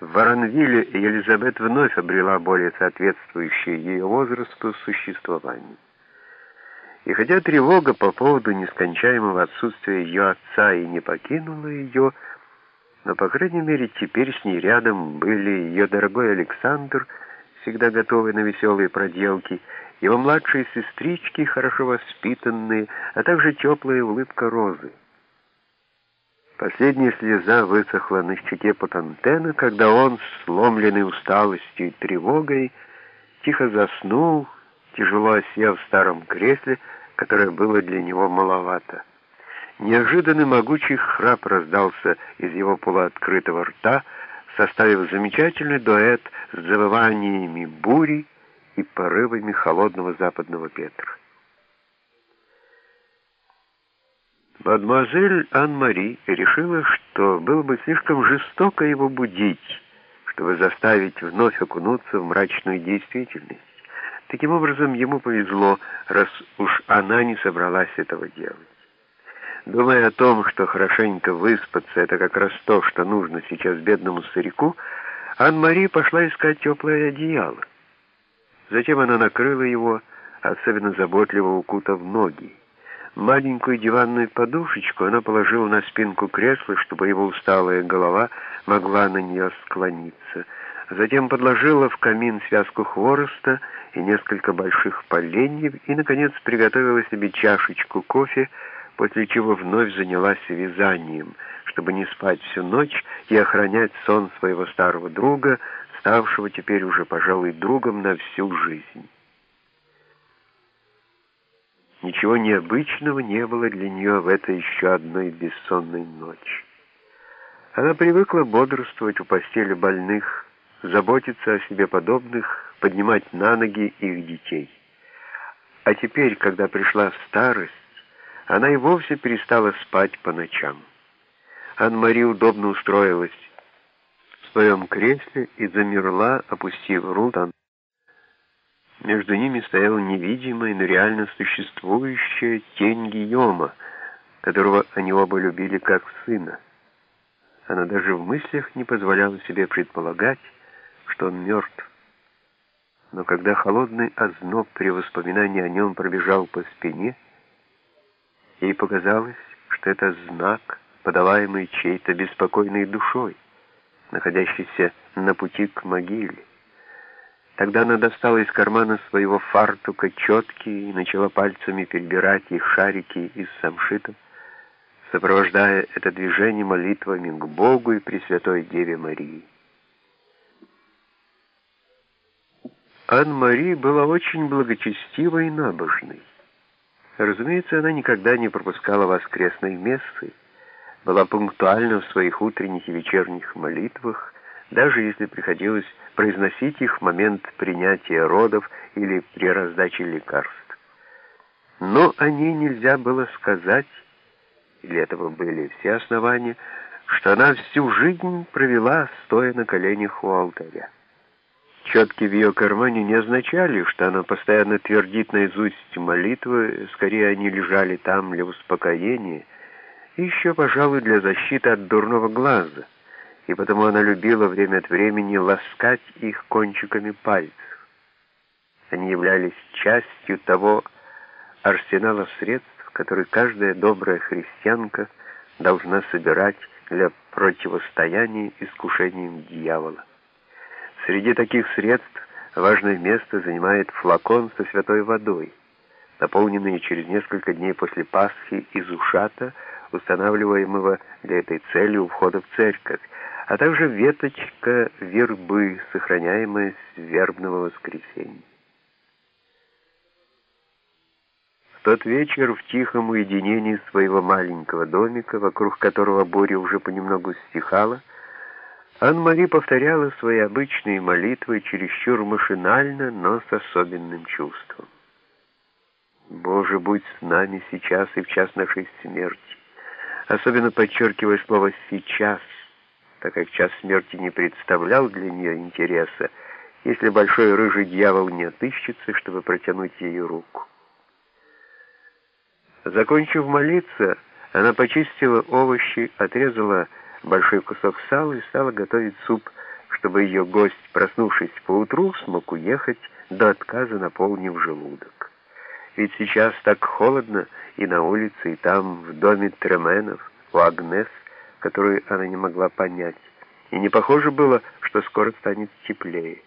В Воронвилле Елизабет вновь обрела более соответствующее ее возрасту существование. И хотя тревога по поводу нескончаемого отсутствия ее отца и не покинула ее, но, по крайней мере, теперь с ней рядом были ее дорогой Александр, всегда готовый на веселые проделки, его младшие сестрички, хорошо воспитанные, а также теплая улыбка Розы. Последняя слеза высохла на щеке Патантена, когда он, сломленный усталостью и тревогой, тихо заснул, тяжело осев в старом кресле, которое было для него маловато. Неожиданный могучий храп раздался из его полуоткрытого рта, составив замечательный дуэт с завываниями бури и порывами холодного западного ветра. Мадемуазель Ан-Мари решила, что было бы слишком жестоко его будить, чтобы заставить вновь окунуться в мрачную действительность. Таким образом, ему повезло, раз уж она не собралась этого делать. Думая о том, что хорошенько выспаться — это как раз то, что нужно сейчас бедному старику, Ан-Мари пошла искать теплое одеяло. Затем она накрыла его, особенно заботливо укутав ноги. Маленькую диванную подушечку она положила на спинку кресла, чтобы его усталая голова могла на нее склониться. Затем подложила в камин связку хвороста и несколько больших поленьев и, наконец, приготовила себе чашечку кофе, после чего вновь занялась вязанием, чтобы не спать всю ночь и охранять сон своего старого друга, ставшего теперь уже, пожалуй, другом на всю жизнь. Ничего необычного не было для нее в этой еще одной бессонной ночи. Она привыкла бодрствовать у постели больных, заботиться о себе подобных, поднимать на ноги их детей. А теперь, когда пришла старость, она и вовсе перестала спать по ночам. Ан-Мари удобно устроилась в своем кресле и замерла, опустив руку. Между ними стояла невидимая, но реально существующая тень Гийома, которого они оба любили как сына. Она даже в мыслях не позволяла себе предполагать, что он мертв. Но когда холодный озноб при воспоминании о нем пробежал по спине, ей показалось, что это знак, подаваемый чьей-то беспокойной душой, находящейся на пути к могиле. Тогда она достала из кармана своего фартука четки и начала пальцами перебирать их шарики из самшита, сопровождая это движение молитвами к Богу и Пресвятой Деве Марии. Ан-Мари была очень благочестивой и набожной. Разумеется, она никогда не пропускала воскресной мессы, была пунктуальна в своих утренних и вечерних молитвах, даже если приходилось произносить их в момент принятия родов или при раздаче лекарств. Но о ней нельзя было сказать, или этого были все основания, что она всю жизнь провела, стоя на коленях у алтаря. Четки в ее кармане не означали, что она постоянно твердит наизусть молитвы, скорее они лежали там для успокоения, и еще, пожалуй, для защиты от дурного глаза — и потому она любила время от времени ласкать их кончиками пальцев. Они являлись частью того арсенала средств, который каждая добрая христианка должна собирать для противостояния искушениям дьявола. Среди таких средств важное место занимает флакон со святой водой, наполненный через несколько дней после Пасхи из ушата, устанавливаемого для этой цели у входа в церковь, а также веточка вербы, сохраняемая с вербного воскресенья. В тот вечер в тихом уединении своего маленького домика, вокруг которого буря уже понемногу стихала, Ан-Мари повторяла свои обычные молитвы чересчур машинально, но с особенным чувством. «Боже, будь с нами сейчас и в час нашей смерти», особенно подчеркивая слово «сейчас», так как час смерти не представлял для нее интереса, если большой рыжий дьявол не отыщется, чтобы протянуть ей руку. Закончив молиться, она почистила овощи, отрезала большой кусок сала и стала готовить суп, чтобы ее гость, проснувшись поутру, смог уехать, до отказа наполнив желудок. Ведь сейчас так холодно и на улице, и там, в доме Тременов, у Агнес, которую она не могла понять. И не похоже было, что скоро станет теплее.